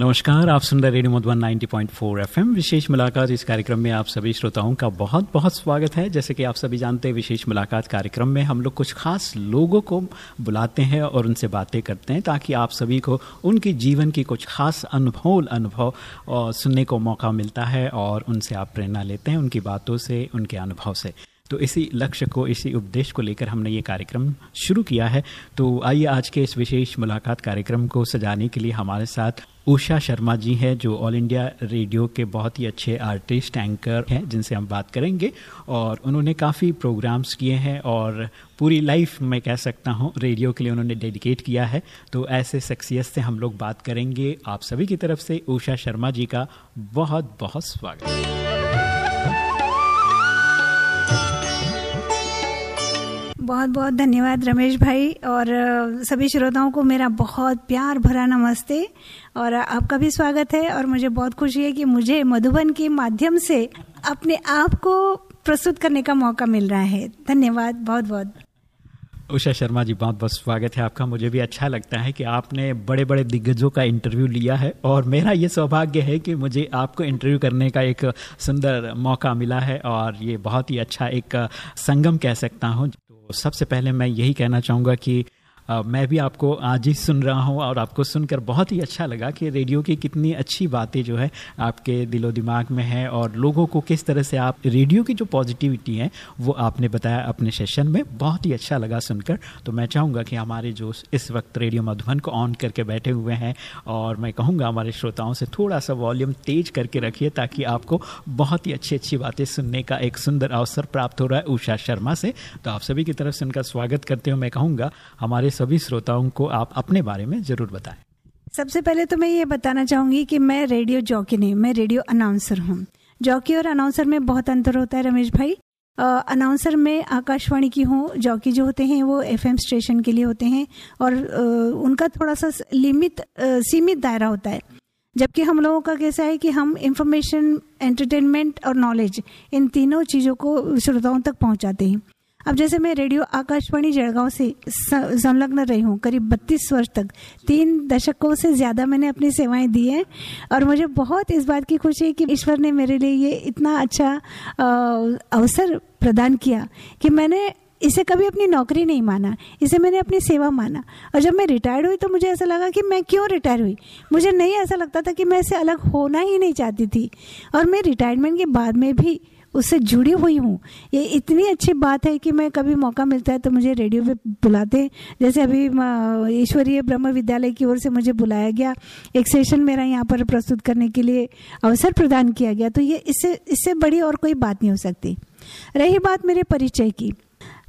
नमस्कार, आप सुन रहे रेडियो मधुबन 90.4 एफएम। विशेष मुलाकात इस कार्यक्रम में आप सभी श्रोताओं का बहुत बहुत स्वागत है। जैसे कि आप सभी जानते हैं, विशेष मुलाकात कार्यक्रम में हम लोग कुछ खास लोगों को बुलाते हैं और उनसे बातें करते हैं ताकि आप सभी को उनके जीवन की कुछ खास अनुभव अनुभव सुनने को मौका मिलता है और उनसे आप प्रेरणा लेते हैं उनकी बातों से, उनके अनुभव से। तो इसी लक्ष्य को, इसी उपदेश को लेकर हमने ये कार्यक्रम शुरू किया है। तो आइए आज के इस विशेष मुलाकात कार्यक्रम को सजाने के लिए हमारे साथ उषा शर्मा जी हैं, जो ऑल इंडिया रेडियो के बहुत ही अच्छे आर्टिस्ट एंकर हैं, जिनसे हम बात करेंगे। और उन्होंने काफ़ी प्रोग्राम्स किए हैं और पूरी लाइफ मैं कह सकता हूँ रेडियो के लिए उन्होंने डेडिकेट किया है। तो ऐसे शख्सियत से हम लोग बात करेंगे। आप सभी की तरफ़ से उषा शर्मा जी का बहुत बहुत स्वागत। बहुत बहुत धन्यवाद रमेश भाई और सभी श्रोताओं को मेरा बहुत प्यार भरा नमस्ते। और आपका भी स्वागत है और मुझे बहुत खुशी है कि मुझे मधुबन के माध्यम से अपने आप को प्रस्तुत करने का मौका मिल रहा है। धन्यवाद, बहुत बहुत। उषा शर्मा जी, बहुत बहुत स्वागत है आपका। मुझे भी अच्छा लगता है कि आपने बड़े बड़े दिग्गजों का इंटरव्यू लिया है और मेरा ये सौभाग्य है कि मुझे आपको इंटरव्यू करने का एक सुंदर मौका मिला है और ये बहुत ही अच्छा एक संगम कह सकता हूँ। सबसे पहले मैं यही कहना चाहूँगा कि मैं भी आपको आज ही सुन रहा हूँ और आपको सुनकर बहुत ही अच्छा लगा कि रेडियो की कितनी अच्छी बातें जो है आपके दिलो दिमाग में है और लोगों को किस तरह से आप रेडियो की जो पॉजिटिविटी है, वो आपने बताया अपने सेशन में, बहुत ही अच्छा लगा सुनकर। तो मैं चाहूँगा कि हमारे जो इस वक्त रेडियो मधुबन को ऑन करके बैठे हुए हैं और मैं कहूँगा हमारे श्रोताओं से थोड़ा सा वॉल्यूम तेज करके रखिए ताकि आपको बहुत ही अच्छी अच्छी बातें सुनने का एक सुंदर अवसर प्राप्त हो रहा है उषा शर्मा से। तो आप सभी की तरफ़ से उनका स्वागत करते हुए मैं कहूँगा, हमारे सभी श्रोताओं को आप अपने बारे में ज़रूर बताएँ। सबसे पहले तो मैं ये बताना चाहूँगी कि मैं रेडियो जॉकी नहीं मैं रेडियो अनाउंसर हूँ। जॉकी और अनाउंसर में बहुत अंतर होता है रमेश भाई। अनाउंसर में आकाशवाणी की हूँ जॉकी जो होते हैं वो एफएम स्टेशन के लिए होते हैं और आ, उनका थोड़ा सा लिमिट सीमित दायरा होता है। जबकि हम लोगों का कैसा है कि हम इंफॉर्मेशन एंटरटेनमेंट और नॉलेज इन तीनों चीज़ों को श्रोताओं तक पहुंचाते हैं। अब जैसे मैं रेडियो आकाशवाणी जड़गांव से संलग्न रही हूँ, करीब बत्तीस वर्ष तक। तीन दशकों से ज़्यादा मैंने अपनी सेवाएँ दी हैं और मुझे बहुत इस बात की खुशी है कि ईश्वर ने मेरे लिए ये इतना अच्छा अवसर प्रदान किया कि मैंने इसे कभी अपनी नौकरी नहीं माना, इसे मैंने अपनी सेवा माना। और जब मैं रिटायर्ड हुई तो मुझे ऐसा लगा कि मैं क्यों रिटायर हुई? मुझे नहीं ऐसा लगता था कि मैं इससे अलग होना ही नहीं चाहती थी। और मैं रिटायरमेंट के बाद में भी उससे जुड़ी हुई हूँ। ये इतनी अच्छी बात है कि मैं कभी मौका मिलता है तो मुझे रेडियो पे बुलाते हैं। जैसे अभी ईश्वरीय ब्रह्म विद्यालय की ओर से मुझे बुलाया गया। एक सेशन मेरा यहाँ पर प्रस्तुत करने के लिए अवसर प्रदान किया गया। तो ये इससे इससे बड़ी और कोई बात नहीं हो सकती। रही बात मेरे परिचय की।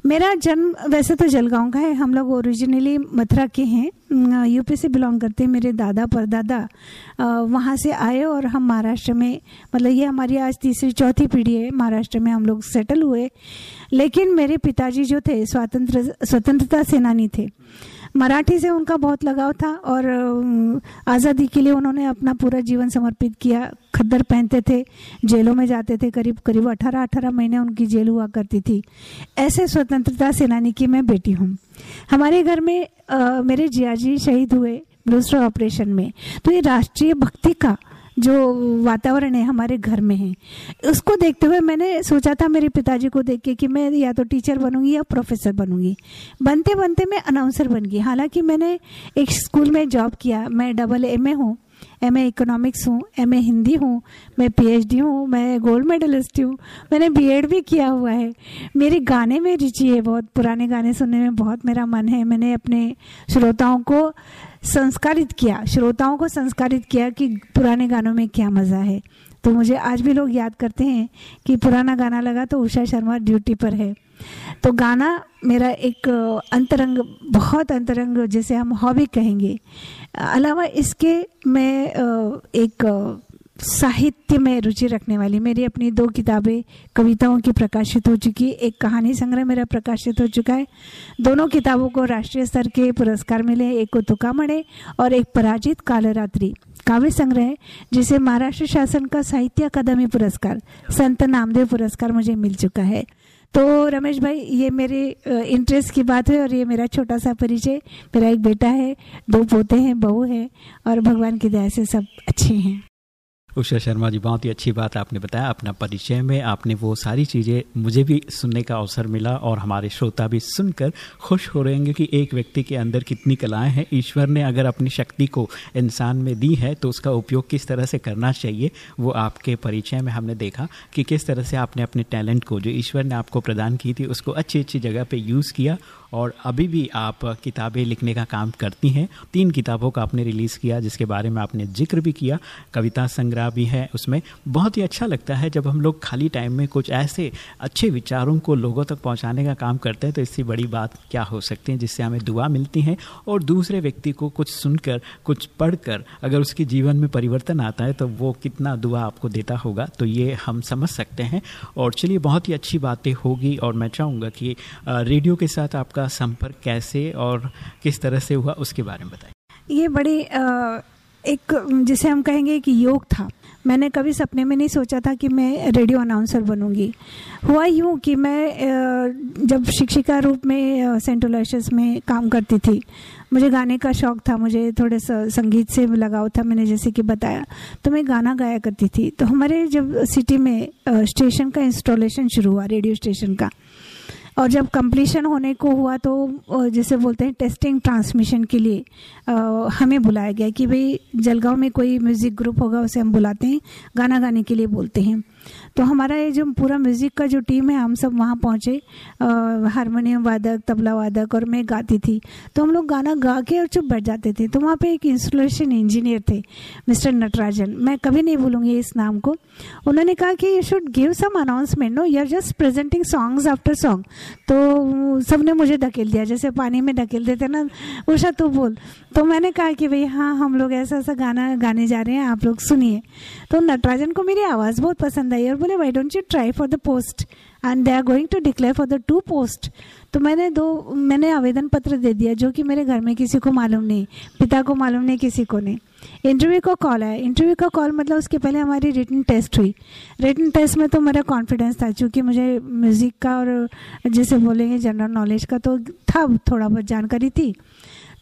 मेरा जन्म वैसे तो जलगांव का है, हम लोग ओरिजिनली मथुरा के हैं। यूपी से बिलोंग करते हैं मेरे दादा, परदादा। वहाँ से आए और हम महाराष्ट्र में मतलब ये हमारी आज तीसरी, चौथी पीढ़ी है, महाराष्ट्र में हम लोग सेटल हुए। लेकिन मेरे पिताजी जो थे, स्वतंत्र, स्वतंत्रता सेनानी थे। मराठी से उनका बहुत लगाव था और आज़ादी के लिए उन्होंने अपना पूरा जीवन समर्पित किया। खद्दर पहनते थे जेलों में जाते थे करीब करीब अठारह अठारह महीने उनकी जेल हुआ करती थी। ऐसे स्वतंत्रता सेनानी की मैं बेटी हूँ। हमारे घर में आ, मेरे जिया जी शहीद हुए ब्लूस्टर ऑपरेशन में। तो ये राष्ट्रीय भक्ति का जो वातावरण है हमारे घर में है। उसको देखते हुए मैंने सोचा था मेरे पिताजी को देख के कि मैं या तो टीचर बनूँगी या प्रोफेसर बनूँगी। बनते बनते मैं अनाउंसर बन गई। हालाँकि मैंने एक स्कूल में जॉब किया। मैं डबल एम ए हूँ। एम ए इकोनॉमिक्स हूँ, एम ए हिंदी हूँ, मैं पीएचडी हूँ, मैं गोल्ड मेडलिस्ट हूँ, मैंने बीएड भी किया हुआ है। मेरे गाने में रुचि है बहुत, पुराने गाने सुनने में बहुत मेरा मन है। मैंने अपने श्रोताओं को संस्कारित किया, श्रोताओं को संस्कारित किया कि पुराने गानों में क्या मज़ा है। तो मुझे आज भी लोग याद करते हैं कि पुराना गाना लगा तो उषा शर्मा ड्यूटी पर है। तो गाना मेरा एक अंतरंग, बहुत अंतरंग, जैसे हम हॉबी कहेंगे। अलावा इसके मैं एक साहित्य में रुचि रखने वाली, मेरी अपनी दो किताबें कविताओं की प्रकाशित हो चुकी, एक कहानी संग्रह मेरा प्रकाशित हो चुका है। दोनों किताबों को राष्ट्रीय स्तर के पुरस्कार मिले, एक को तुकामणे और एक पराजित कालरात्रि। काव्य संग्रह, जिसे महाराष्ट्र शासन का साहित्य अकादमी पुरस्कार, संत नामदेव पुरस्कार मुझे मिल चुका है। तो रमेश भाई, ये मेरे इंटरेस्ट की बात है और ये मेरा छोटा सा परिचय। मेरा एक बेटा है, दो पोते हैं, बहू है और भगवान की दया से सब अच्छे हैं। उषा शर्मा जी, बहुत ही अच्छी बात आपने बताया, अपना परिचय में आपने वो सारी चीज़ें मुझे भी सुनने का अवसर मिला और हमारे श्रोता भी सुनकर खुश हो रहेंगे कि एक व्यक्ति के अंदर कितनी कलाएँ हैं। ईश्वर ने अगर अपनी शक्ति को इंसान में दी है तो उसका उपयोग किस तरह से करना चाहिए, वो आपके परिचय में हमने देखा कि किस तरह से आपने अपने टैलेंट को, जो ईश्वर ने आपको प्रदान की थी, उसको अच्छी अच्छी जगह पर यूज़ किया और अभी भी आप किताबें लिखने का काम करती हैं। तीन किताबों का आपने रिलीज़ किया, जिसके बारे में आपने ज़िक्र भी किया। कविता संग्रह भी है उसमें। बहुत ही अच्छा लगता है जब हम लोग खाली टाइम में कुछ ऐसे अच्छे विचारों को लोगों तक पहुँचाने का काम करते हैं तो इससे बड़ी बात क्या हो सकती है, जिससे हमें दुआ मिलती है। और दूसरे व्यक्ति को कुछ सुनकर, कुछ पढ़कर अगर उसके जीवन में परिवर्तन आता है तो वो कितना दुआ आपको देता होगा तो ये हम समझ सकते हैं। और चलिए, बहुत ही अच्छी बातें होगी, और मैं चाहूँगा कि रेडियो के साथ आपका संपर्क कैसे और किस तरह से हुआ, उसके बारे में बताएँ ये बड़ी एक, जिसे हम कहेंगे कि योग था। मैंने कभी सपने में नहीं सोचा था कि मैं रेडियो अनाउंसर बनूँगी। हुआ यूँ कि मैं जब शिक्षिका रूप में सेंट में काम करती थी, मुझे गाने का शौक था, मुझे थोड़े संगीत से लगाव था, मैंने जैसे कि बताया तो मैं गाना गाया करती थी। तो हमारे जब सिटी में स्टेशन का इंस्टॉलेशन शुरू हुआ, रेडियो स्टेशन का और जब कंप्लीशन होने को हुआ तो जैसे बोलते हैं टेस्टिंग ट्रांसमिशन के लिए आ, हमें बुलाया गया कि भाई जलगांव में कोई म्यूज़िक ग्रुप होगा उसे हम बुलाते हैं गाना गाने के लिए बोलते हैं। तो हमारा ये जो पूरा म्यूज़िक का जो टीम है, हम सब वहाँ पहुँचे। हारमोनियम वादक, तबला वादक और मैं गाती थी। तो हम लोग गाना गा के और चुप बैठ जाते थे। तो वहाँ पे एक इंस्टॉलेशन इंजीनियर थे, मिस्टर नटराजन। मैं कभी नहीं भूलूँगी इस नाम को। उन्होंने कहा कि you should give some announcement no you are just presenting songs after song तो सबने मुझे धकेल दिया। जैसे पानी में धकेल देते ना, उषा, तू बोल। तो मैंने कहा कि भाई हाँ हम लोग ऐसा ऐसा गाना गाने जा रहे हैं, आप लोग सुनिए। तो नटराजन को मेरी आवाज़ बहुत पसंद आई और बोले why don't you try for the post and they are going to declare for the two post तो मैंने दो, मैंने आवेदन पत्र दे दिया जो कि मेरे घर में किसी को मालूम नहीं, पिता को मालूम नहीं, किसी को नहीं। इंटरव्यू का कॉल आया। इंटरव्यू का कॉल मतलब उसके पहले हमारी रिटर्न टेस्ट हुई। रिटर्न टेस्ट में तो मेरा कॉन्फिडेंस था, क्योंकि मुझे म्यूज़िक का और जैसे बोलेंगे जनरल नॉलेज का तो था, थोड़ा बहुत जानकारी थी।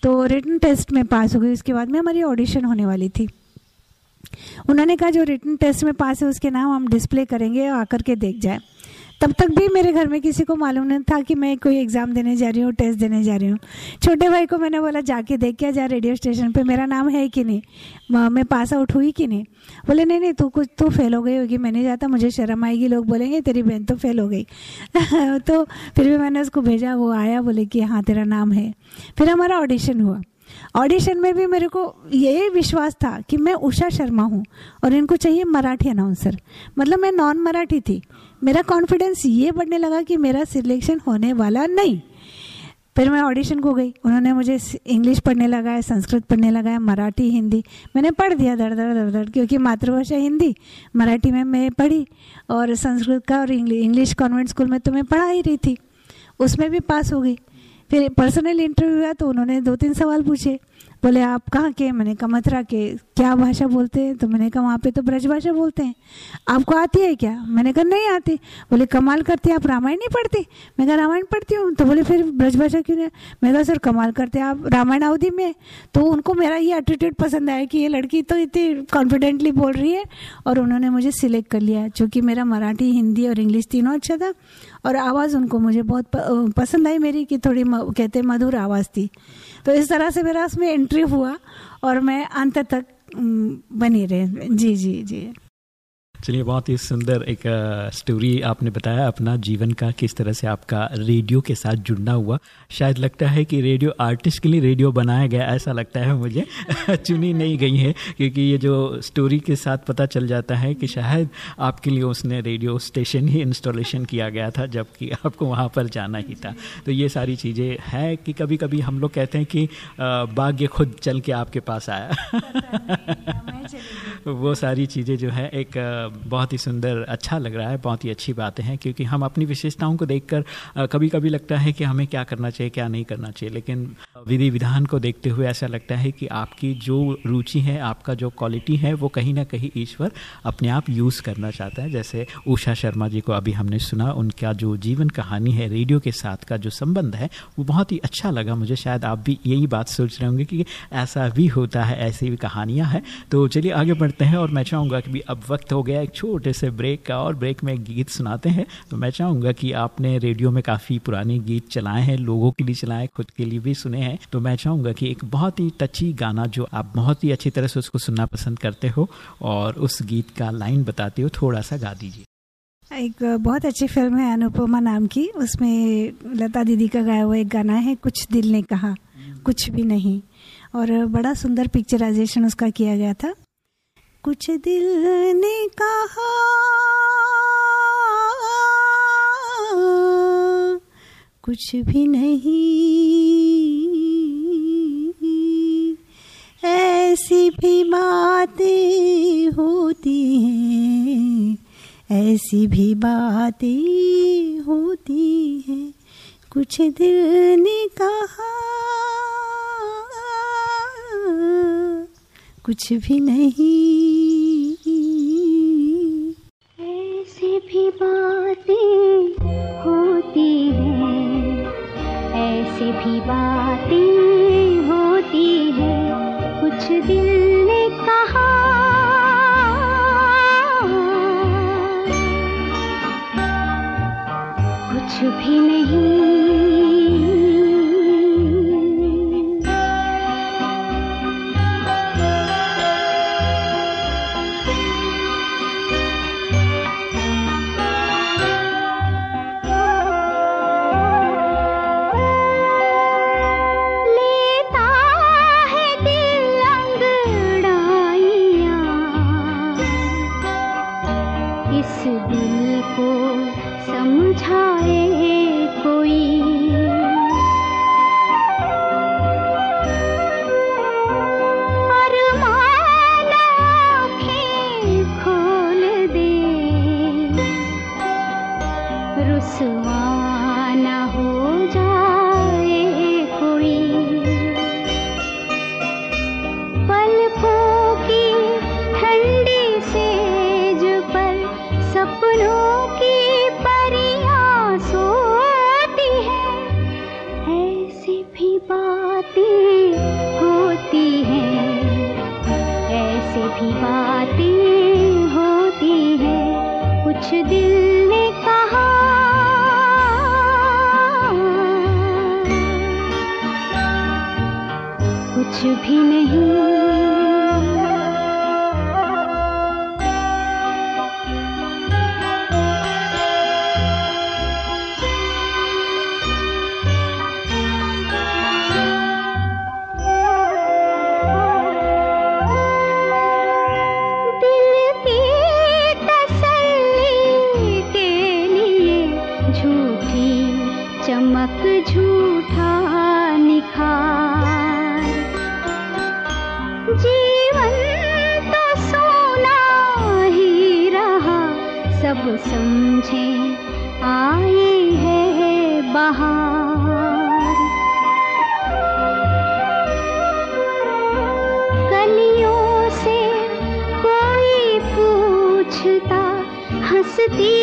तो रिटर्न टेस्ट में पास हो गई। उसके बाद में हमारी ऑडिशन होने वाली थी। उन्होंने कहा, जो रिटर्न टेस्ट में पास है, उसके नाम हम डिस्प्ले करेंगे आकर के देख जाए. तब तक भी मेरे घर में किसी को मालूम नहीं था कि मैं कोई एग्ज़ाम देने जा रही हूँ टेस्ट देने जा रही हूँ। छोटे भाई को मैंने बोला, जाके देख के जा रेडियो स्टेशन पे, मेरा नाम है कि नहीं? मैं पास आउट हुई कि नहीं? बोले, नहीं नहीं, तू कुछ तू फेल हो गई होगी मैंने जाता, मुझे शर्म आएगी, लोग बोलेंगे, तेरी बहन तो फेल हो गई। तो फिर भी मैंने उसको भेजा, वो आया, बोले कि हाँ तेरा नाम है। फिर हमारा ऑडिशन हुआ। ऑडिशन में भी मेरे को ये विश्वास था कि मैं उषा शर्मा हूँ और इनको चाहिए मराठी अनाउंसर मतलब मैं नॉन मराठी थी। मेरा कॉन्फिडेंस ये बढ़ने लगा कि मेरा सिलेक्शन होने वाला नहीं। फिर मैं ऑडिशन को गई। उन्होंने मुझे इंग्लिश पढ़ने लगाया संस्कृत पढ़ने लगाया मराठी, हिंदी। मैंने पढ़ दिया दर दर दर दर क्योंकि मातृभाषा हिंदी। मराठी में मैं पढ़ी और संस्कृत का और इंग्लिश कॉन्वेंट स्कूल में तो मैं पढ़ा ही रही थी। उसमें भी पास हो गई। फिर पर्सनल इंटरव्यू हुआ तो उन्होंने दो तीन सवाल पूछे। बोले, आप कहाँ के मैंने कहा, मथुरा के। क्या भाषा बोलते हैं? तो मैंने कहा, वहाँ पे तो ब्रज भाषा बोलते हैं। आपको आती है क्या? मैंने कहा, नहीं आती। बोले, कमाल करते आप रामायण नहीं पढ़ते? मैं कहा, रामायण पढ़ती हूँ। तो बोले, फिर ब्रज भाषा क्यों नहीं? मैं कहा, सर, कमाल करते आप रामायण अवधि में तो उनको मेरा ये एटीट्यूड पसंद आया कि ये लड़की तो इतनी कॉन्फिडेंटली बोल रही है और उन्होंने मुझे सिलेक्ट कर लिया चूँकि मेरा मराठी, हिंदी और इंग्लिश तीनों अच्छा था। और आवाज़ उनको मुझे बहुत पसंद आई मेरी कि थोड़ी कहते मधुर आवाज़ थी। तो इस तरह से मेरा उसमें एंट्री हुआ और मैं अंत तक बनी रहे। जी जी जी। चलिए बहुत ही सुंदर एक स्टोरी आपने बताया अपना जीवन का किस तरह से आपका रेडियो के साथ जुड़ना हुआ। शायद लगता है कि रेडियो आर्टिस्ट के लिए रेडियो बनाया गया ऐसा लगता है मुझे। चुनी नहीं गई है क्योंकि ये जो स्टोरी के साथ पता चल जाता है कि शायद आपके लिए उसने रेडियो स्टेशन ही इंस्टॉलेशन किया गया था जबकि आपको वहाँ पर जाना ही था। तो ये सारी चीज़ें हैं कि कभी कभी हम लोग कहते हैं कि भाग्य खुद चल के आपके पास आया। वो सारी चीज़ें जो है एक बहुत ही सुंदर अच्छा लग रहा है, बहुत ही अच्छी बातें हैं, क्योंकि हम अपनी विशेषताओं को देखकर कभी कभी लगता है कि हमें क्या करना चाहिए, क्या नहीं करना चाहिए, लेकिन विधि विधान को देखते हुए ऐसा लगता है कि आपकी जो रुचि है, आपका जो क्वालिटी है, वो कहीं ना कहीं ईश्वर अपने आप यूज़ करना चाहता है। जैसे उषा शर्मा जी को अभी हमने सुना, उनका जो जीवन कहानी है, रेडियो के साथ का जो संबंध है, वो बहुत ही अच्छा लगा मुझे। शायद आप भी यही बात सोच रहे होंगे कि ऐसा भी होता है, ऐसी भी कहानियाँ हैं। तो चलिए आगे बढ़ते हैं और मैं चाहूँगा कि अब वक्त हो गया एक छोटे से ब्रेक का और ब्रेक में गीत सुनाते हैं। तो मैं चाहूँगा कि आपने रेडियो में काफ़ी पुराने गीत चलाए हैं, लोगों के लिए चलाए खुद के लिए भी सुने हैं। तो मैं चाहूँगा कि एक बहुत ही टची गाना जो आप बहुत ही अच्छी तरह से उसको सुनना पसंद करते हो और उस गीत का लाइन बताते हो, थोड़ा सा गा दीजिए। एक बहुत अच्छी फ़िल्म है अनुपमा नाम की। उसमें लता दीदी का गाया हुआ एक गाना है, कुछ दिल ने कहा, कुछ भी नहीं। और बड़ा सुंदर पिक्चराइजेशन उसका किया गया था। कुछ दिल ने कहा, कुछ भी नहीं। ऐसी भी बातें होती हैं, ऐसी भी बातें होती हैं। कुछ दिल ने कहा, कुछ भी नहीं। कुछ दिल ने कहा। कुछ भी ती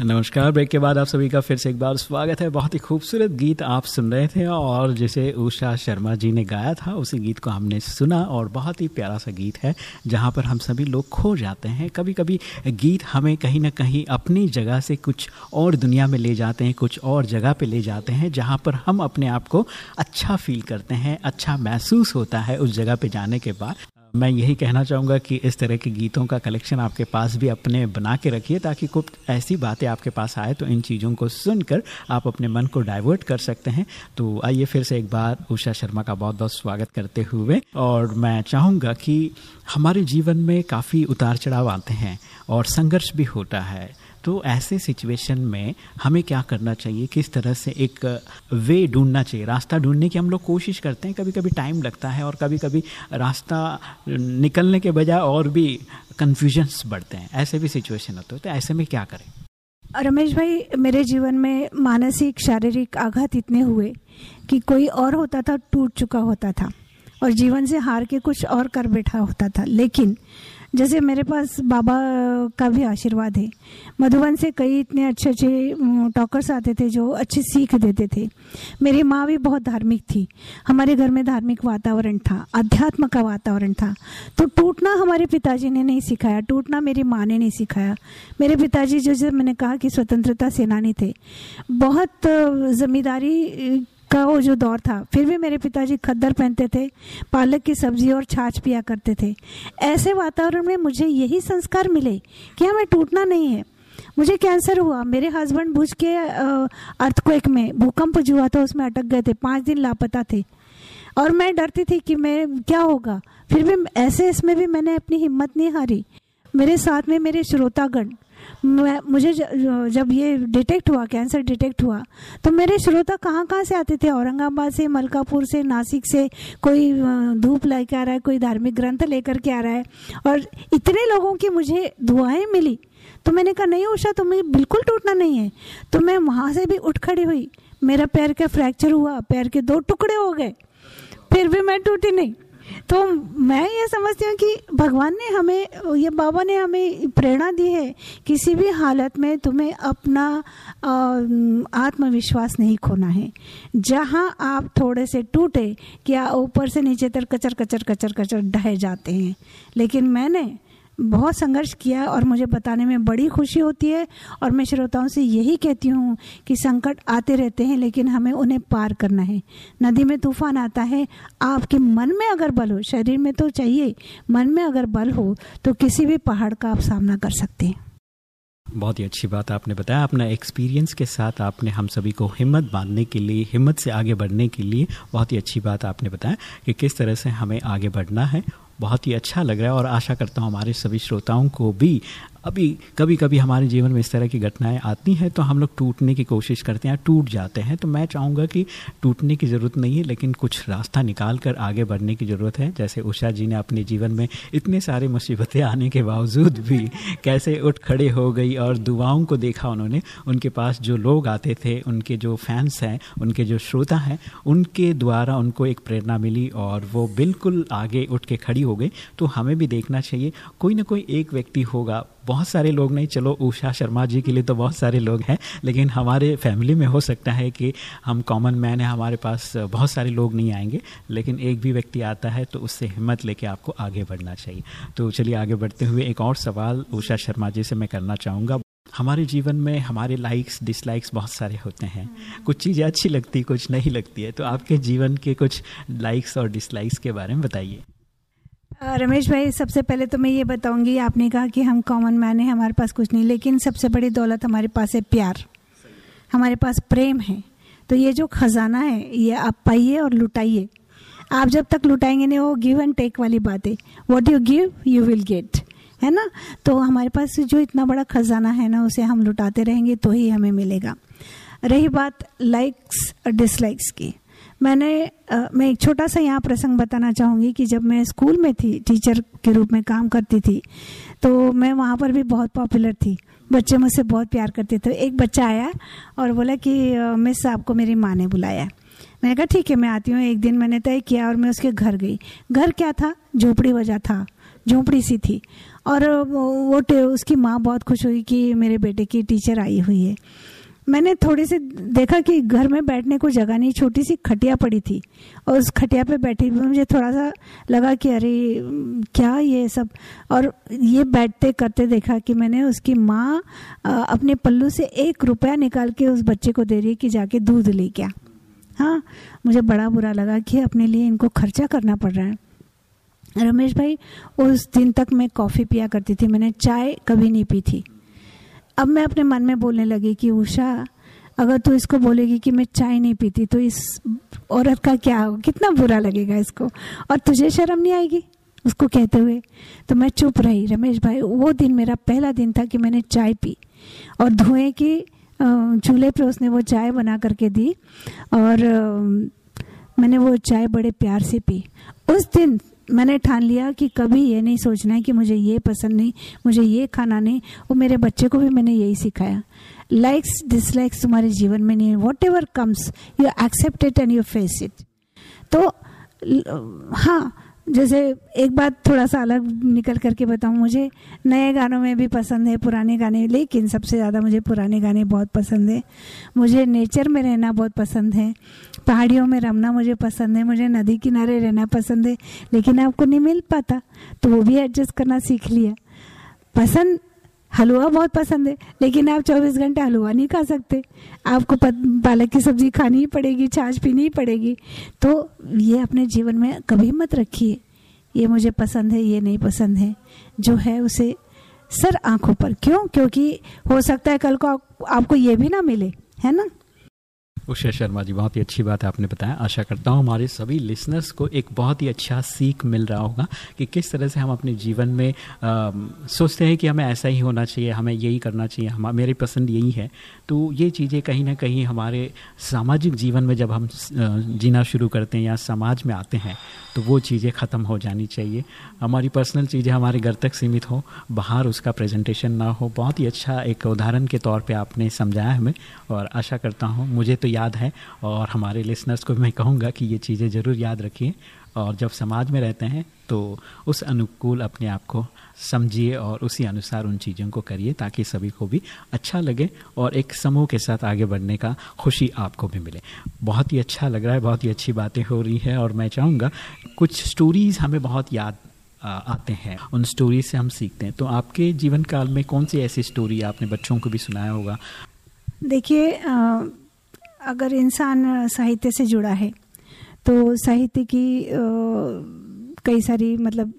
नमस्कार, ब्रेक के बाद आप सभी का फिर से एक बार स्वागत है। बहुत ही खूबसूरत गीत आप सुन रहे थे और जिसे उषा शर्मा जी ने गाया था, उसी गीत को हमने सुना और बहुत ही प्यारा सा गीत है, जहाँ पर हम सभी लोग खो जाते हैं। कभी कभी गीत हमें कहीं ना कहीं अपनी जगह से कुछ और दुनिया में ले जाते हैं, कुछ और जगह पर ले जाते हैं, जहाँ पर हम अपने आप को अच्छा फील करते हैं अच्छा महसूस होता है उस जगह पर जाने के बाद। मैं यही कहना चाहूँगा कि इस तरह के गीतों का कलेक्शन आपके पास भी अपने बना के रखिए, ताकि कुछ ऐसी बातें आपके पास आए तो इन चीज़ों को सुनकर आप अपने मन को डाइवर्ट कर सकते हैं। तो आइए फिर से एक बार उषा शर्मा का बहुत बहुत स्वागत करते हुए, और मैं चाहूँगा कि हमारे जीवन में काफ़ी उतार चढ़ाव आते हैं, और संघर्ष भी होता है। तो ऐसे सिचुएशन में हमें क्या करना चाहिए? किस तरह से एक वे ढूंढना चाहिए? रास्ता ढूँढने की हम लोग कोशिश करते हैं। कभी कभी टाइम लगता है और कभी कभी रास्ता निकलने के बजाय और भी कन्फ्यूजन्स बढ़ते हैं। ऐसे भी सिचुएशन होते हैं। तो ऐसे में क्या करें? रमेश भाई, मेरे जीवन में मानसिक, शारीरिक आघात इतने हुए कि कोई और होता था, टूट चुका होता था। और जीवन से हार के कुछ और कर बैठा होता था। लेकिन जैसे मेरे पास बाबा का भी आशीर्वाद है। मधुबन से कई इतने अच्छे अच्छे टॉकर्स आते थे जो अच्छी सीख देते थे। मेरी माँ भी बहुत धार्मिक थी। हमारे घर में धार्मिक वातावरण था, अध्यात्म का वातावरण था। तो टूटना हमारे पिताजी ने नहीं सिखाया, टूटना मेरी माँ ने नहीं सिखाया। मेरे पिताजी जो जब मैंने कहा कि स्वतंत्रता सेनानी थे। बहुत जमींदारी का वो जो दौर था, फिर भी मेरे पिताजी खद्दर पहनते थे, पालक की सब्ज़ी और छाछ पिया करते थे। ऐसे वातावरण में मुझे यही संस्कार मिले कि हमें टूटना नहीं है। मुझे कैंसर हुआ। मेरे हस्बैंड भुज के अर्थक्वेक में भूकंप जो हुआ था, उसमें अटक गए थे। पाँच दिन लापता थे। और मैं डरती थी कि मैं, क्या होगा? फिर भी ऐसे इसमें भी मैंने अपनी हिम्मत नहीं हारी। मेरे साथ में मेरे श्रोतागण मुझे जब ये डिटेक्ट हुआ कैंसर डिटेक्ट हुआ तो मेरे श्रोता कहाँ कहाँ से आते थे? औरंगाबाद से, मलकापुर से, नासिक से, कोई धूप लेके आ रहा है, कोई धार्मिक ग्रंथ लेकर के आ रहा है, और इतने लोगों की मुझे दुआएँ मिली। तो मैंने कहा, नहीं उषा, तुम्हें बिल्कुल टूटना नहीं है। तो मैं वहाँ से भी उठ खड़ी हुई। मेरा पैर का फ्रैक्चर हुआ, पैर के दो टुकड़े हो गए। फिर भी मैं टूटी नहीं। तो मैं ये समझती हूँ कि भगवान ने हमें, ये बाबा ने हमें प्रेरणा दी है किसी भी हालत में तुम्हें अपना आत्मविश्वास नहीं खोना है। जहाँ आप थोड़े से टूटे, क्या ऊपर से नीचे तक कचर कचर कचर कचर ढह जाते हैं। लेकिन मैंने बहुत संघर्ष किया और मुझे बताने में बड़ी खुशी होती है और मैं श्रोताओं से यही कहती हूँ कि संकट आते रहते हैं, लेकिन हमें उन्हें पार करना है। नदी में तूफ़ान आता है, आपके मन में अगर बल हो, शरीर में तो चाहिए, मन में अगर बल हो तो किसी भी पहाड़ का आप सामना कर सकते हैं। बहुत ही अच्छी बात आपने बताया। अपना एक्सपीरियंस के साथ आपने हम सभी को हिम्मत बांधने के लिए, हिम्मत से आगे बढ़ने के लिए बहुत ही अच्छी बात आपने बताया कि किस तरह से हमें आगे बढ़ना है बहुत ही अच्छा लग रहा है और आशा करता हूँ हमारे सभी श्रोताओं को भी अभी कभी कभी हमारे जीवन में इस तरह की घटनाएँ आती हैं तो हम लोग टूटने की कोशिश करते हैं, टूट जाते हैं। तो मैं चाहूँगा कि टूटने की ज़रूरत नहीं है, लेकिन कुछ रास्ता निकाल कर आगे बढ़ने की ज़रूरत है। जैसे उषा जी ने अपने जीवन में इतने सारे मुसीबतें आने के बावजूद भी कैसे उठ खड़े हो गई और दुआओं को देखा उन्होंने। उनके पास जो लोग आते थे, उनके जो फैंस हैं, उनके जो श्रोता हैं, उनके द्वारा उनको एक प्रेरणा मिली और वो बिल्कुल आगे उठ के खड़ी हो गई। तो हमें भी देखना चाहिए, कोई ना कोई एक व्यक्ति होगा बहुत सारे लोग नहीं चलो उषा शर्मा जी के लिए तो बहुत सारे लोग हैं लेकिन हमारे फैमिली में हो सकता है कि हम कॉमन मैन हैं हमारे पास बहुत सारे लोग नहीं आएँगे लेकिन एक भी व्यक्ति आता है तो उससे हिम्मत लेके आपको आगे बढ़ना चाहिए। तो चलिए आगे बढ़ते हुए एक और सवाल उषा शर्मा जी से मैं करना चाहूँगा। हमारे जीवन में हमारे लाइक्स डिसलाइक्स बहुत सारे होते हैं। कुछ चीज़ें अच्छी लगती कुछ नहीं लगती है तो आपके जीवन के कुछ लाइक्स और डिसलाइक्स के बारे में बताइए। रमेश भाई, सबसे पहले तो मैं ये बताऊँगी, आपने कहा कि हम कॉमन मैन है, हमारे पास कुछ नहीं, लेकिन सबसे बड़ी दौलत हमारे पास है प्यार। हमारे पास प्रेम है। तो ये जो खजाना है, ये आप पाइए और लुटाइए। आप जब तक लुटाएँगे नहीं, वो गिव एंड टेक वाली बात है। What you give you will get है ना? तो हमारे पास जो इतना बड़ा खजाना है ना, उसे हम लुटाते रहेंगे तो ही हमें मिलेगा। रही बात लाइक्स और डिसलाइक्स की। मैंने आ, मैं एक छोटा सा यहाँ प्रसंग बताना चाहूँगी कि जब मैं स्कूल में थी टीचर के रूप में काम करती थी तो मैं वहाँ पर भी बहुत पॉपुलर थी। बच्चे मुझसे बहुत प्यार करते थे। एक बच्चा आया और बोला कि मिस आपको मेरी माँ ने बुलाया। मैंने कहा ठीक है मैं आती हूँ। एक दिन मैंने तय किया और मैं उसके घर गई। घर क्या था? झोपड़ी वजह था। झोंपड़ी सी थी। और वो उसकी माँ बहुत खुश हुई कि मेरे बेटे की टीचर आई हुई है। मैंने थोड़ी सी देखा कि घर में बैठने को जगह नहीं, छोटी सी खटिया पड़ी थी। और उस खटिया पे बैठी हुई मुझे थोड़ा सा लगा कि अरे, क्या ये सब? और ये बैठते करते देखा कि मैंने उसकी माँ अपने पल्लू से एक रुपया निकाल के उस बच्चे को दे रही कि जाके दूध ले क्या। हाँ मुझे बड़ा बुरा लगा कि अपने लिए इनको खर्चा करना पड़ रहा है। रमेश भाई, उस दिन तक मैं कॉफ़ी पिया करती थी। मैंने चाय कभी नहीं पी थी। अब मैं अपने मन में बोलने लगी कि उषा अगर तू इसको बोलेगी कि मैं चाय नहीं पीती तो इस औरत का क्या हो कितना बुरा लगेगा इसको? और तुझे शर्म नहीं आएगी? उसको कहते हुए तो मैं चुप रही, रमेश भाई। वो दिन मेरा पहला दिन था कि मैंने चाय पी और धुएँ की चूल्हे पे उसने वो चाय बना करके दी और मैंने वो चाय बड़े प्यार से पी। उस दिन मैंने ठान लिया कि कभी ये नहीं सोचना है कि मुझे ये पसंद नहीं, मुझे ये खाना नहीं, और मेरे बच्चे को भी मैंने यही सिखाया। लाइक्स डिसलाइक्स तुम्हारे जीवन में नहीं है। Whatever comes you accept it and you face it तो हाँ जैसे एक बात थोड़ा सा अलग निकल करके बताऊँ, मुझे नए गानों में भी पसंद है, पुराने गाने, लेकिन सबसे ज़्यादा मुझे पुराने गाने बहुत पसंद है। मुझे नेचर में रहना बहुत पसंद है। पहाड़ियों में रमना मुझे पसंद है मुझे नदी किनारे रहना पसंद है लेकिन आपको नहीं मिल पाता तो वो भी एडजस्ट करना सीख लिया। पसंद हलवा बहुत पसंद है लेकिन आप 24 घंटे हलवा नहीं खा सकते। आपको पालक की सब्ज़ी खानी ही पड़ेगी छाछ पीनी ही पड़ेगी। तो ये अपने जीवन में कभी मत रखिए ये मुझे पसंद है ये नहीं पसंद है। जो है उसे सर आँखों पर क्यों? क्योंकि हो सकता है कल को आप, आपको ये भी ना मिले है ना? उषा शर्मा जी बहुत ही अच्छी बात है आपने बताया। आशा करता हूँ हमारे सभी लिसनर्स को एक बहुत ही अच्छा सीख मिल रहा होगा कि किस तरह से हम अपने जीवन में आ, सोचते हैं कि हमें ऐसा ही होना चाहिए हमें यही करना चाहिए हम मेरी पसंद यही है। तो ये चीज़ें कहीं ना कहीं हमारे सामाजिक जीवन में जब हम जीना शुरू करते हैं या समाज में आते हैं तो वो चीज़ें ख़त्म हो जानी चाहिए। हमारी पर्सनल चीज़ें हमारे घर तक सीमित हो बाहर उसका प्रेजेंटेशन ना हो। बहुत ही अच्छा एक उदाहरण के तौर पर आपने समझाया हमें और आशा करता हूँ मुझे तो याद है और हमारे लिसनर्स को मैं कहूँगा कि ये चीज़ें ज़रूर याद रखिए और जब समाज में रहते हैं तो उस अनुकूल अपने आप को समझिए और उसी अनुसार उन चीज़ों को करिए ताकि सभी को भी अच्छा लगे और एक समूह के साथ आगे बढ़ने का खुशी आपको भी मिले। बहुत ही अच्छा लग रहा है, बहुत ही अच्छी बातें हो रही है और मैं चाहूँगा कुछ स्टोरीज़ हमें बहुत याद आते हैं। उन स्टोरी से हम सीखते हैं। तो आपके जीवन काल में कौन सी ऐसी स्टोरी आपने बच्चों को भी सुनाया होगा? देखिए अगर इंसान साहित्य से जुड़ा है तो साहित्य की कई सारी मतलब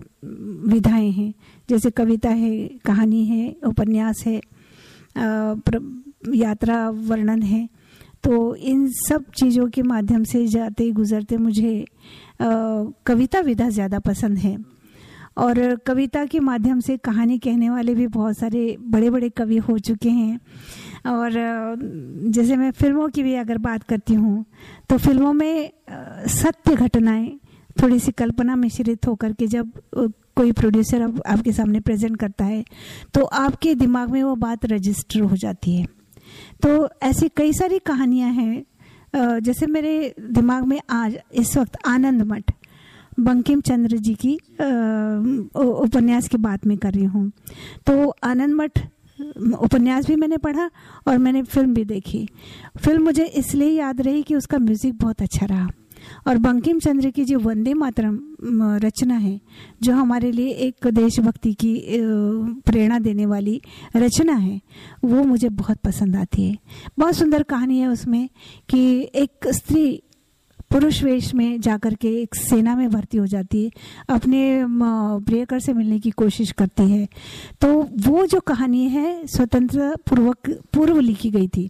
विधाएँ हैं। जैसे कविता है, कहानी है, उपन्यास है यात्रा वर्णन है। तो इन सब चीज़ों के माध्यम से जाते, गुजरते मुझे कविता विधा ज़्यादा पसंद है। और कविता के माध्यम से कहानी कहने वाले भी बहुत सारे बड़े बड़े कवि हो चुके हैं। और जैसे मैं फ़िल्मों की भी अगर बात करती हूँ तो फ़िल्मों में सत्य घटनाएँ थोड़ी सी कल्पना मिश्रित होकर के जब कोई प्रोड्यूसर आप, आपके सामने प्रेजेंट करता है तो आपके दिमाग में वो बात रजिस्टर हो जाती है। तो ऐसी कई सारी कहानियाँ हैं जैसे मेरे दिमाग में आज इस वक्त आनंद मठ बंकिम चंद्र जी की उपन्यास की बात मैं कर रही हूँ। तो आनंद मठ उपन्यास भी मैंने पढ़ा और मैंने फ़िल्म भी देखी। फ़िल्म मुझे इसलिए याद रही कि उसका म्यूज़िक बहुत अच्छा रहा। और बंकिम चंद्र की जो वंदे मातरम रचना है, जो हमारे लिए एक देशभक्ति की प्रेरणा देने वाली रचना है, वो मुझे बहुत पसंद आती है। बहुत सुंदर कहानी है उसमें कि एक स्त्री पुरुष वेश में जाकर के एक सेना में भर्ती हो जाती है, अपने प्रियकर से मिलने की कोशिश करती है। तो वो जो कहानी है, स्वतंत्र पूर्वक, पूर्व लिखी गई थी।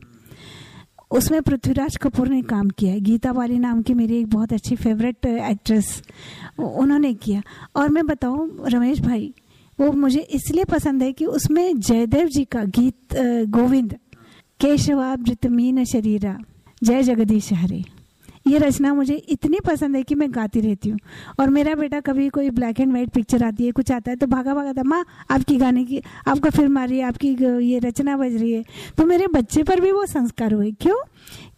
उसमें पृथ्वीराज कपूर ने काम किया। है गीता वाली नाम की मेरी एक बहुत अच्छी फेवरेट एक्ट्रेस उन्होंने किया। और मैं बताऊँ, रमेश भाई, वो मुझे इसलिए पसंद है कि उसमें जयदेव जी का गीत गोविंद केशवा मृतमीन शरीरा, जय जगदीश हरे। ये रचना मुझे इतनी पसंद है कि मैं गाती रहती हूँ। और मेरा बेटा कभी कोई ब्लैक एंड वाइट पिक्चर आती है, कुछ आता है तो भागा भागा था, माँ, आपकी गाने की, आपका फ़िल्म आ रही है, आपकी ये रचना बज रही है। तो मेरे बच्चे पर भी वो संस्कार हुए। क्यों?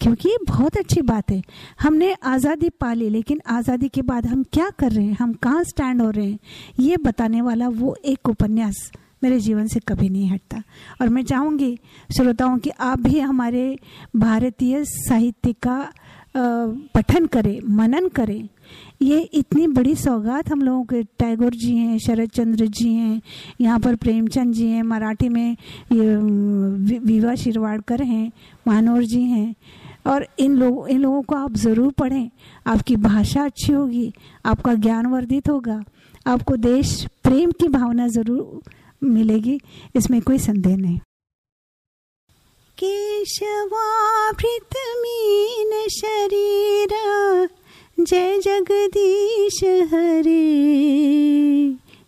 क्योंकि ये बहुत अच्छी बात है। हमने आज़ादी पा ली, लेकिन आज़ादी के बाद हम क्या कर रहे हैं? हम कहाँ स्टैंड हो रहे हैं? ये बताने वाला वो एक उपन्यास मेरे जीवन से कभी नहीं हटता। और मैं चाहूँगी श्रोताओं कि आप भी हमारे भारतीय साहित्य का पठन करें, मनन करें। ये इतनी बड़ी सौगात हम लोगों के, टैगोर जी हैं, शरद चंद्र जी हैं, यहाँ पर प्रेमचंद जी हैं, मराठी में ये विवा शिरवाड़कर हैं, मानोर जी हैं। और इन लोगों इन लोगों को आप ज़रूर पढ़ें। आपकी भाषा अच्छी होगी, आपका ज्ञान वर्धित होगा, आपको देश, प्रेम की भावना ज़रूर मिलेगी, इसमें कोई संदेह नहीं। केशवाभृत मीन शरीर। जय जगदीश हरे।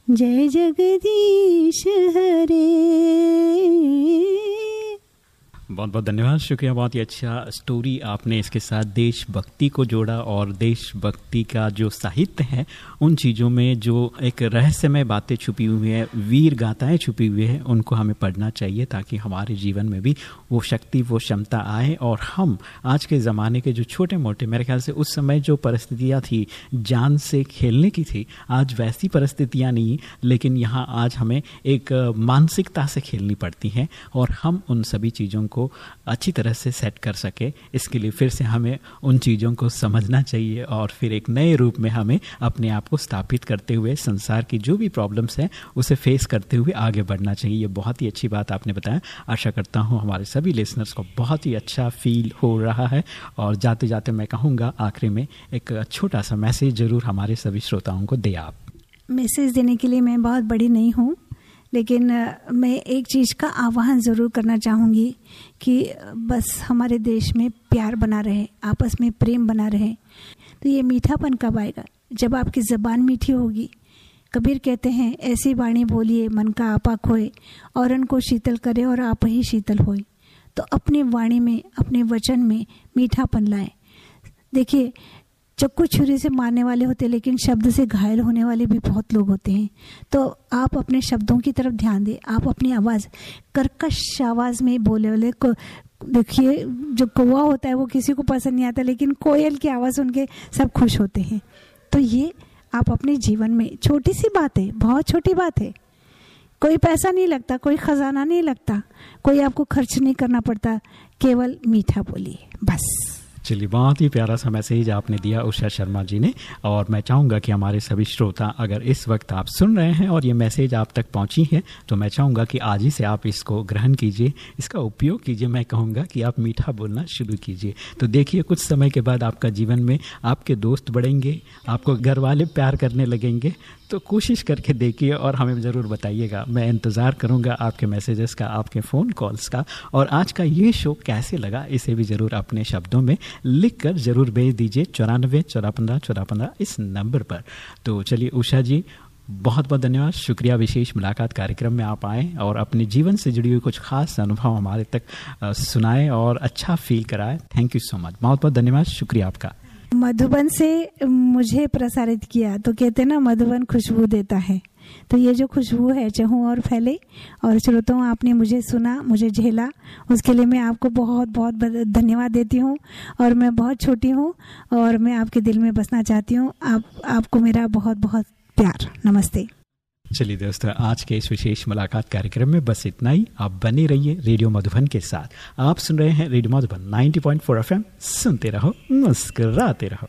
जय जगदीश हरे। बहुत बहुत धन्यवाद शुक्रिया, बहुत ही अच्छा स्टोरी आपने इसके साथ देशभक्ति को जोड़ा और देशभक्ति का जो साहित्य है, उन चीज़ों में जो एक रहस्यमय बातें छुपी हुई है, वीर गाथाएँ छुपी हुई है, उनको हमें पढ़ना चाहिए ताकि हमारे जीवन में भी वो शक्ति, वो क्षमता आए और हम आज के ज़माने के जो छोटे मोटे मेरे ख्याल से उस समय जो परिस्थितियाँ थी, जान से खेलने की थी, आज वैसी परिस्थितियाँ नहीं, लेकिन यहाँ आज हमें एक मानसिकता से खेलनी पड़ती हैं और हम उन सभी चीज़ों को अच्छी तरह से सेट कर सके। इसके लिए फिर से हमें उन चीज़ों को समझना चाहिए और फिर एक नए रूप में हमें अपने आप को स्थापित करते हुए, संसार की जो भी प्रॉब्लम्स हैं, उसे फेस करते हुए आगे बढ़ना चाहिए। ये बहुत ही अच्छी बात आपने बताया। आशा करता हूँ हमारे सभी लिसनर्स को बहुत ही अच्छा फील हो रहा है। और जाते जाते मैं कहूँगा, आखिरी में एक छोटा सा मैसेज ज़रूर हमारे सभी श्रोताओं को दे आप। मैसेज देने के लिए मैं बहुत बड़ी नहीं हूँ। लेकिन मैं एक चीज़ का आह्वान ज़रूर करना चाहूँगी कि बस हमारे देश में प्यार बना रहे, आपस में प्रेम बना रहे। तो ये मीठापन कब आएगा? जब आपकी ज़बान मीठी होगी। कबीर कहते हैं, ऐसी वाणी बोलिए, मन का आपा खोए और उनको शीतल करे और आप ही शीतल होए। तो अपनी वाणी में, अपने वचन में मीठापन लाए। देखिए चक्कू छुरी से मारने वाले होते हैं, लेकिन शब्द से घायल होने वाले भी बहुत लोग होते हैं तो आप अपने शब्दों की तरफ़ ध्यान दें। आप अपनी आवाज़, कर्कश आवाज़ में बोले वाले को देखिए, जो कौवा होता है वो किसी को पसंद नहीं आता, लेकिन कोयल की आवाज़ सुन के सब खुश होते हैं। तो ये आप अपने जीवन में, छोटी सी बात है, बहुत छोटी बात है। कोई पैसा नहीं लगता, कोई ख़जाना नहीं लगता, कोई आपको खर्च नहीं करना पड़ता, केवल मीठा बोलिए, बस। चलिए बहुत ही प्यारा सा मैसेज आपने दिया उषा शर्मा जी ने और मैं चाहूँगा कि हमारे सभी श्रोता अगर इस वक्त आप सुन रहे हैं और ये मैसेज आप तक पहुँची है तो मैं चाहूँगा कि आज ही से आप इसको ग्रहण कीजिए, इसका उपयोग कीजिए। मैं कहूँगा कि आप मीठा बोलना शुरू कीजिए। तो देखिए, कुछ समय के बाद आपका जीवन में आपके दोस्त बढ़ेंगे, आपको घर वाले प्यार करने लगेंगे तो कोशिश करके देखिए और हमें ज़रूर बताइएगा। मैं इंतज़ार करूँगा आपके मैसेजेस का, आपके फ़ोन कॉल्स का। और आज का ये शो कैसे लगा, इसे भी ज़रूर अपने शब्दों में लिख कर ज़रूर भेज दीजिए चौरानबे चौरापंद्रह चौरापंद्रह इस नंबर पर। तो चलिए, उषा जी बहुत बहुत धन्यवाद। शुक्रिया विशेष मुलाकात कार्यक्रम में आप आए और अपने जीवन से जुड़ी हुई कुछ खास अनुभव हमारे तक सुनाए और अच्छा फील कराए। थैंक यू सो मच बहुत बहुत धन्यवाद। शुक्रिया आपका। मधुबन से मुझे प्रसारित किया तो कहते ना, मधुबन खुशबू देता है। तो ये जो खुशबू है, चहू और फैले, और श्रोताओं, आपने मुझे सुना, मुझे झेला, उसके लिए मैं आपको बहुत बहुत धन्यवाद देती हूँ, और मैं बहुत छोटी हूँ, और मैं आपके दिल में बसना चाहती हूँ। आप, आपको मेरा बहुत बहुत प्यार। नमस्ते। चलिए दोस्तों, आज के इस विशेष मुलाकात कार्यक्रम में बस इतना ही। आप बने रहिए रेडियो मधुबन के साथ। आप सुन रहे हैं रेडियो मधुबन 90.4 एफएम। सुनते रहो, मुस्कुराते रहो।